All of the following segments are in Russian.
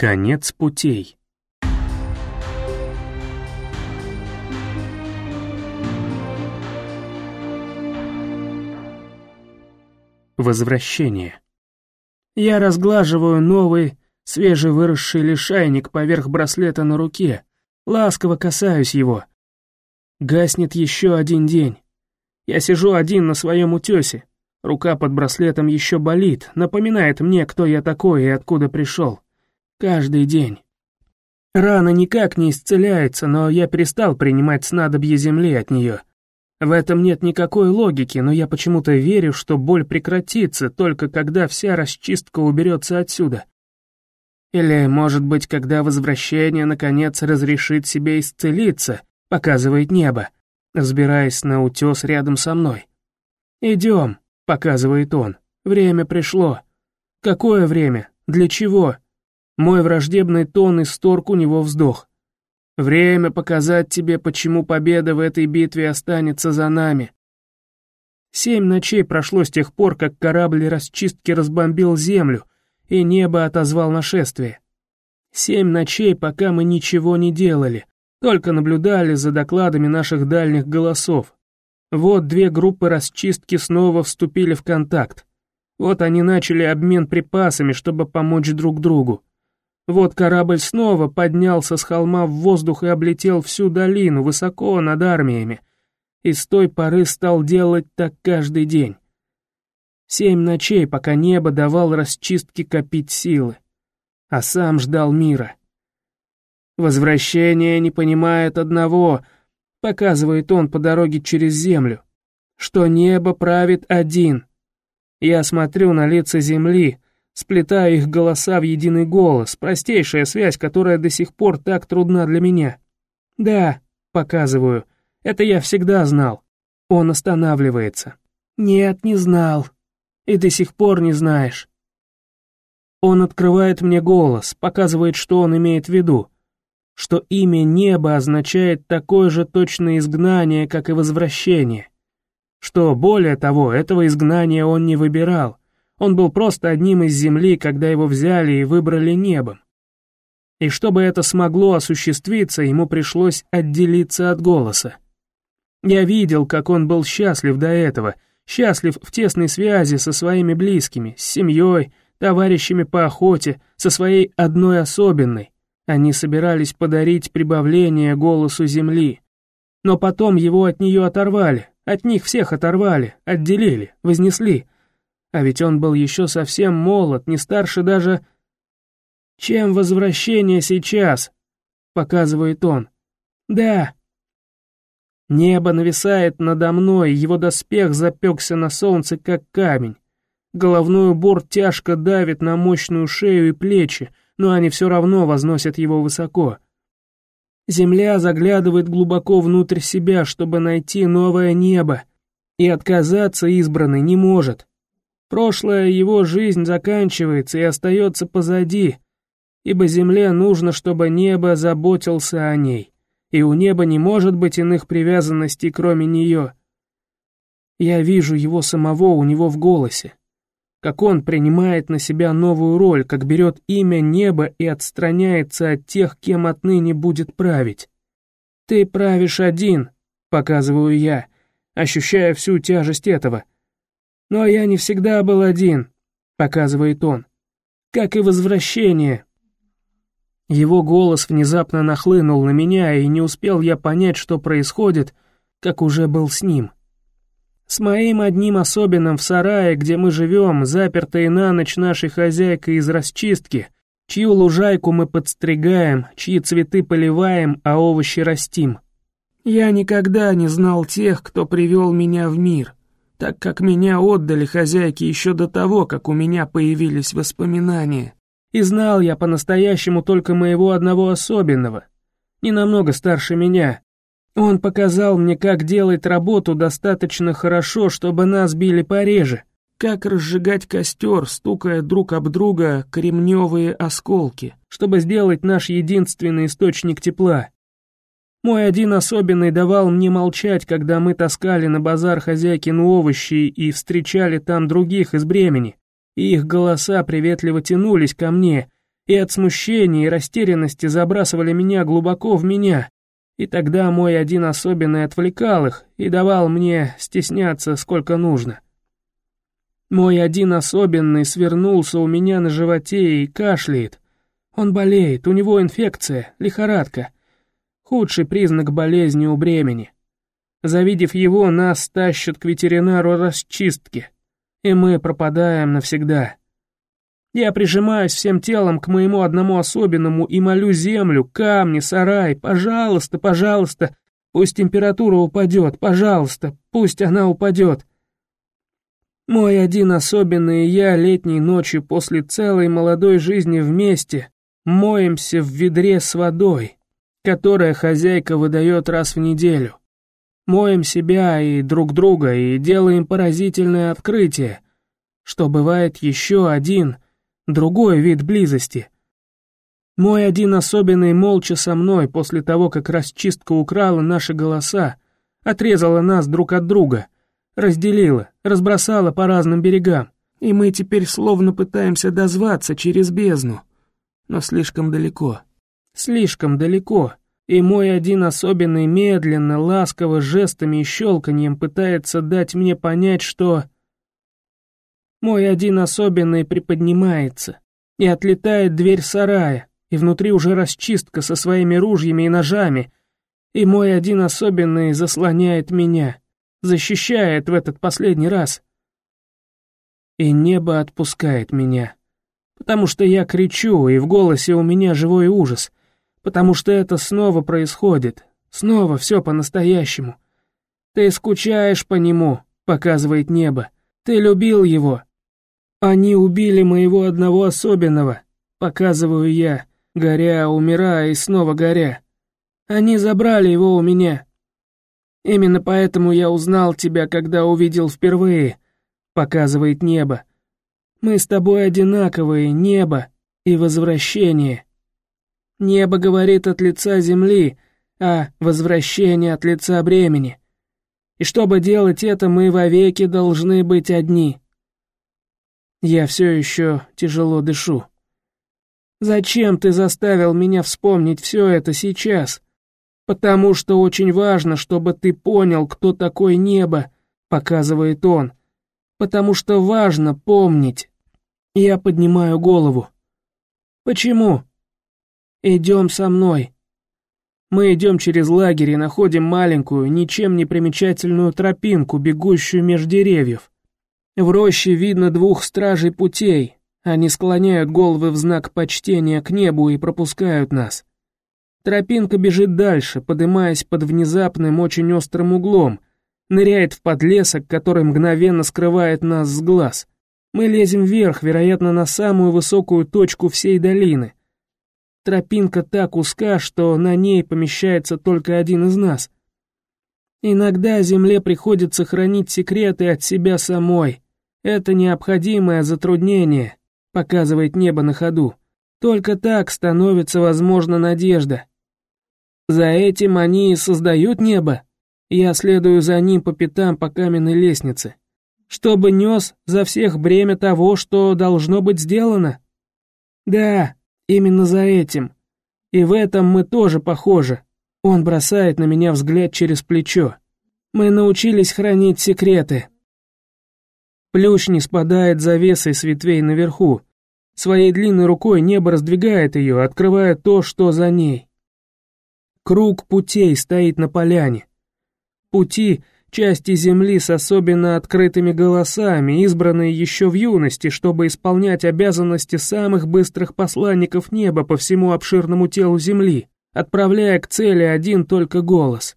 Конец путей. Возвращение. Я разглаживаю новый, свежевыросший лишайник поверх браслета на руке, ласково касаюсь его. Гаснет еще один день. Я сижу один на своем утесе. Рука под браслетом еще болит, напоминает мне, кто я такой и откуда пришел. Каждый день. Рана никак не исцеляется, но я перестал принимать снадобье земли от нее. В этом нет никакой логики, но я почему-то верю, что боль прекратится только когда вся расчистка уберется отсюда. Или, может быть, когда возвращение наконец разрешит себе исцелиться, показывает небо, взбираясь на утес рядом со мной. «Идем», — показывает он, — «время пришло». «Какое время? Для чего?» Мой враждебный тон исторг у него вздох. Время показать тебе, почему победа в этой битве останется за нами. Семь ночей прошло с тех пор, как корабль расчистки разбомбил землю, и небо отозвал нашествие. Семь ночей, пока мы ничего не делали, только наблюдали за докладами наших дальних голосов. Вот две группы расчистки снова вступили в контакт. Вот они начали обмен припасами, чтобы помочь друг другу. Вот корабль снова поднялся с холма в воздух и облетел всю долину, высоко над армиями. И с той поры стал делать так каждый день. Семь ночей, пока небо давал расчистке копить силы. А сам ждал мира. Возвращение не понимает одного, показывает он по дороге через землю, что небо правит один. Я смотрю на лица земли, сплетая их голоса в единый голос, простейшая связь, которая до сих пор так трудна для меня. Да, показываю, это я всегда знал. Он останавливается. Нет, не знал. И до сих пор не знаешь. Он открывает мне голос, показывает, что он имеет в виду, что имя неба означает такое же точное изгнание, как и возвращение, что, более того, этого изгнания он не выбирал, он был просто одним из земли, когда его взяли и выбрали небом. И чтобы это смогло осуществиться, ему пришлось отделиться от голоса. Я видел, как он был счастлив до этого, счастлив в тесной связи со своими близкими, с семьей, товарищами по охоте, со своей одной особенной. Они собирались подарить прибавление голосу земли. Но потом его от нее оторвали, от них всех оторвали, отделили, вознесли — а ведь он был еще совсем молод, не старше даже... «Чем возвращение сейчас?» — показывает он. «Да». Небо нависает надо мной, его доспех запекся на солнце, как камень. Головной убор тяжко давит на мощную шею и плечи, но они все равно возносят его высоко. Земля заглядывает глубоко внутрь себя, чтобы найти новое небо, и отказаться избранной не может. Прошлое его жизнь заканчивается и остается позади, ибо земле нужно, чтобы небо заботился о ней, и у неба не может быть иных привязанностей, кроме нее. Я вижу его самого у него в голосе, как он принимает на себя новую роль, как берет имя неба и отстраняется от тех, кем отныне будет править. «Ты правишь один», — показываю я, ощущая всю тяжесть этого — но я не всегда был один, показывает он. Как и возвращение. Его голос внезапно нахлынул на меня, и не успел я понять, что происходит, как уже был с ним. С моим одним особенным в сарае, где мы живем, запертой на ночь нашей хозяйкой из расчистки, чью лужайку мы подстригаем, чьи цветы поливаем, а овощи растим. Я никогда не знал тех, кто привел меня в мир так как меня отдали хозяйке еще до того, как у меня появились воспоминания. И знал я по-настоящему только моего одного особенного, не намного старше меня. Он показал мне, как делать работу достаточно хорошо, чтобы нас били пореже, как разжигать костер, стукая друг об друга кремневые осколки, чтобы сделать наш единственный источник тепла. Мой один особенный давал мне молчать, когда мы таскали на базар хозяйкину овощи и встречали там других из бремени, их голоса приветливо тянулись ко мне, и от смущения и растерянности забрасывали меня глубоко в меня, и тогда мой один особенный отвлекал их и давал мне стесняться сколько нужно. Мой один особенный свернулся у меня на животе и кашляет. Он болеет, у него инфекция, лихорадка. Худший признак болезни у бремени. Завидев его, нас тащат к ветеринару расчистки, и мы пропадаем навсегда. Я прижимаюсь всем телом к моему одному особенному и молю землю, камни, сарай, пожалуйста, пожалуйста, пусть температура упадет, пожалуйста, пусть она упадет. Мой один особенный я летней ночью после целой молодой жизни вместе моемся в ведре с водой, которое хозяйка выдает раз в неделю. Моем себя и друг друга и делаем поразительное открытие, что бывает еще один — другой вид близости. Мой один особенный молча со мной после того, как расчистка украла наши голоса, отрезала нас друг от друга, разделила, разбросала по разным берегам, и мы теперь словно пытаемся дозваться через бездну, но слишком далеко, слишком далеко, и мой один особенный медленно, ласково, жестами и щелканьем пытается дать мне понять, что... Мой один особенный приподнимается, и отлетает дверь сарая, и внутри уже расчистка со своими ружьями и ножами, и мой один особенный заслоняет меня, защищает в этот последний раз. И небо отпускает меня, потому что я кричу, и в голосе у меня живой ужас, потому что это снова происходит, снова все по-настоящему. Ты скучаешь по нему, показывает небо, ты любил его, «Они убили моего одного особенного», — показываю я, горя, умирая и снова горя. «Они забрали его у меня. Именно поэтому я узнал тебя, когда увидел впервые», — показывает небо. «Мы с тобой одинаковые, небо и возвращение». Небо говорит от лица земли, а возвращение от лица бремени. И чтобы делать это, мы вовеки должны быть одни. Я все еще тяжело дышу. Зачем ты заставил меня вспомнить все это сейчас? Потому что очень важно, чтобы ты понял, кто такое небо, показывает он. Потому что важно помнить. Я поднимаю голову. Почему? Идем со мной. Мы идем через лагерь и находим маленькую, ничем не примечательную тропинку, бегущую меж деревьев. В роще видно двух стражей путей. Они склоняют головы в знак почтения к небу и пропускают нас. Тропинка бежит дальше, поднимаясь под внезапным, очень острым углом, ныряет в подлесок, который мгновенно скрывает нас с глаз. Мы лезем вверх, вероятно, на самую высокую точку всей долины. Тропинка так узка, что на ней помещается только один из нас. Иногда земле приходится хранить секреты от себя самой, это необходимое затруднение, показывает небо на ходу. Только так становится возможна надежда. За этим они и создают небо. Я следую за ним по пятам по каменной лестнице, чтобы нес за всех бремя того, что должно быть сделано. Да, именно за этим. И в этом мы тоже похожи. Он бросает на меня взгляд через плечо. Мы научились хранить секреты. Плющ не спадает завесой с ветвей наверху. Своей длинной рукой небо раздвигает ее, открывая то, что за ней. Круг путей стоит на поляне. Пути — части земли с особенно открытыми голосами, избранные еще в юности, чтобы исполнять обязанности самых быстрых посланников неба по всему обширному телу земли, отправляя к цели один только голос.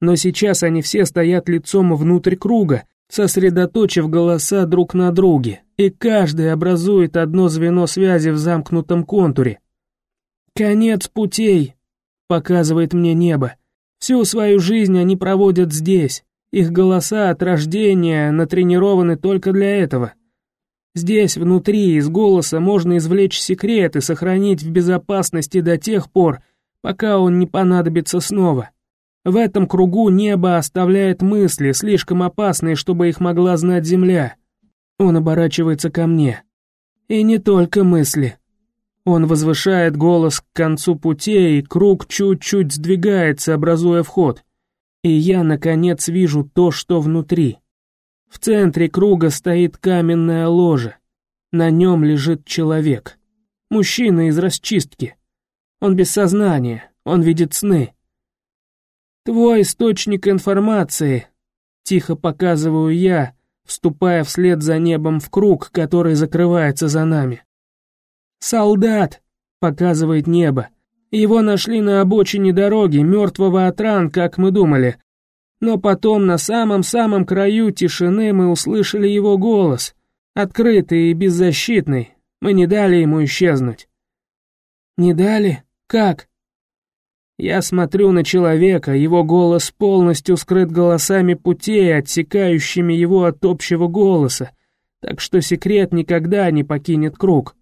Но сейчас они все стоят лицом внутрь круга, сосредоточив голоса друг на друге, и каждый образует одно звено связи в замкнутом контуре. «Конец путей», — показывает мне небо. Всю свою жизнь они проводят здесь, их голоса от рождения натренированы только для этого. Здесь, внутри, из голоса можно извлечь секрет и сохранить в безопасности до тех пор, пока он не понадобится снова. В этом кругу небо оставляет мысли, слишком опасные, чтобы их могла знать земля. Он оборачивается ко мне. И не только мысли. Он возвышает голос к концу путей, круг чуть-чуть сдвигается, образуя вход. И я, наконец, вижу то, что внутри. В центре круга стоит каменное ложе. На нем лежит человек. Мужчина из расчистки. Он без сознания, он видит сны. Твой источник информации, тихо показываю я, вступая вслед за небом в круг, который закрывается за нами. «Солдат!» — показывает небо. Его нашли на обочине дороги, мертвого от ран, как мы думали. Но потом на самом-самом краю тишины мы услышали его голос, открытый и беззащитный. Мы не дали ему исчезнуть. «Не дали? Как?» Я смотрю на человека, его голос полностью скрыт голосами путей, отсекающими его от общего голоса, так что секрет никогда не покинет круг.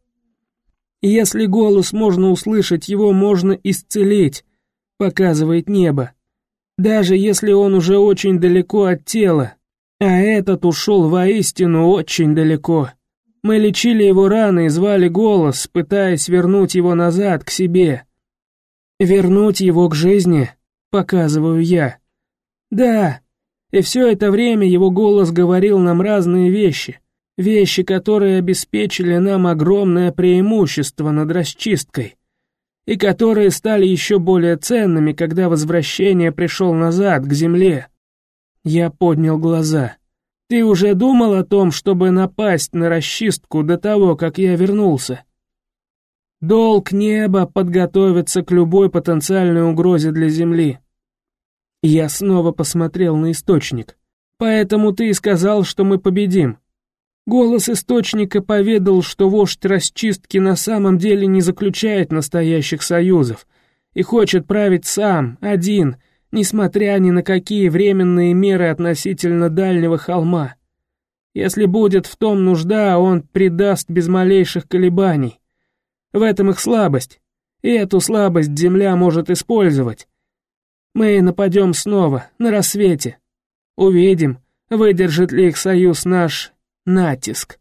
И если голос можно услышать, его можно исцелить, показывает небо. Даже если он уже очень далеко от тела, а этот ушел воистину очень далеко. Мы лечили его раны и звали голос, пытаясь вернуть его назад к себе. Вернуть его к жизни, показываю я. Да, и все это время его голос говорил нам разные вещи. Вещи, которые обеспечили нам огромное преимущество над расчисткой. И которые стали еще более ценными, когда возвращение пришел назад, к земле. Я поднял глаза. Ты уже думал о том, чтобы напасть на расчистку до того, как я вернулся? Долг неба подготовиться к любой потенциальной угрозе для Земли. Я снова посмотрел на источник. Поэтому ты и сказал, что мы победим. Голос источника поведал, что вождь расчистки на самом деле не заключает настоящих союзов и хочет править сам, один, несмотря ни на какие временные меры относительно дальнего холма. Если будет в том нужда, он предаст без малейших колебаний. В этом их слабость, и эту слабость Земля может использовать. Мы нападем снова, на рассвете. Увидим, выдержит ли их союз наш натиск.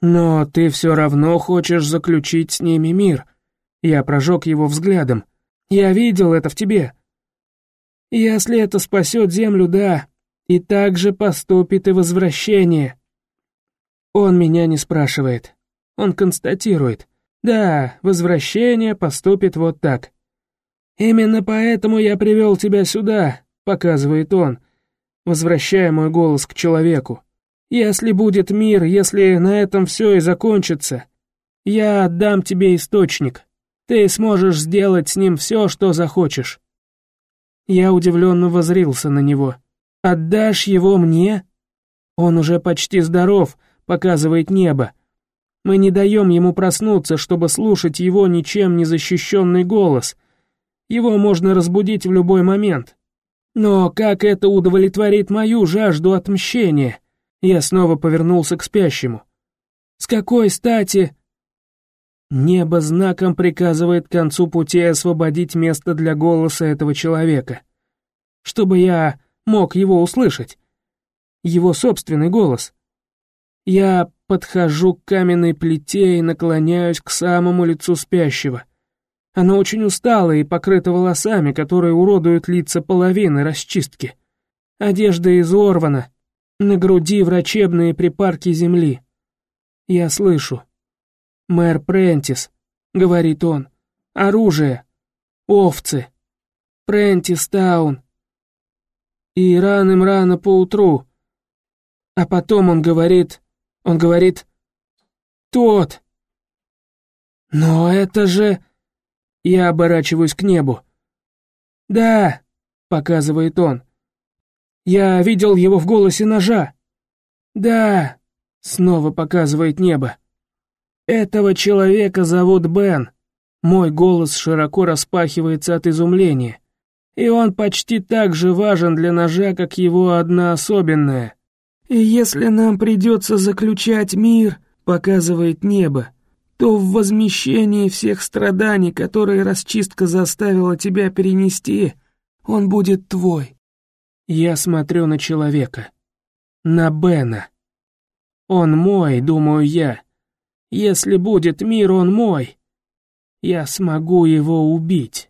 Но ты все равно хочешь заключить с ними мир. Я прожег его взглядом. Я видел это в тебе. Если это спасет Землю, да, и так же поступит и возвращение. Он меня не спрашивает. Он констатирует. Да, возвращение поступит вот так. Именно поэтому я привел тебя сюда, показывает он, возвращая мой голос к человеку. Если будет мир, если на этом все и закончится, я отдам тебе источник. Ты сможешь сделать с ним все, что захочешь. Я удивленно возрился на него. Отдашь его мне? Он уже почти здоров, показывает небо. Мы не даем ему проснуться, чтобы слушать его ничем не защищенный голос. Его можно разбудить в любой момент. Но как это удовлетворит мою жажду отмщения? Я снова повернулся к спящему. С какой стати... Небо знаком приказывает к концу пути освободить место для голоса этого человека. Чтобы я мог его услышать. Его собственный голос. Я подхожу к каменной плите и наклоняюсь к самому лицу спящего. Оно очень устало и покрыто волосами, которые уродуют лица половины расчистки. Одежда изорвана, на груди врачебные припарки земли. Я слышу. «Мэр Прентис», — говорит он, — «оружие, овцы, Прентис Таун». И раным-рано поутру. А потом он говорит, он говорит «Тот». «Но это же...» Я оборачиваюсь к небу. «Да», — показывает он. «Я видел его в голосе ножа». «Да», — снова показывает небо. «Этого человека зовут Бен». Мой голос широко распахивается от изумления. И он почти так же важен для ножа, как его одна особенная. И если нам придется заключать мир, показывает небо, то в возмещении всех страданий, которые расчистка заставила тебя перенести, он будет твой. Я смотрю на человека. На Бена. Он мой, думаю я. Если будет мир, он мой. я смогу его убить.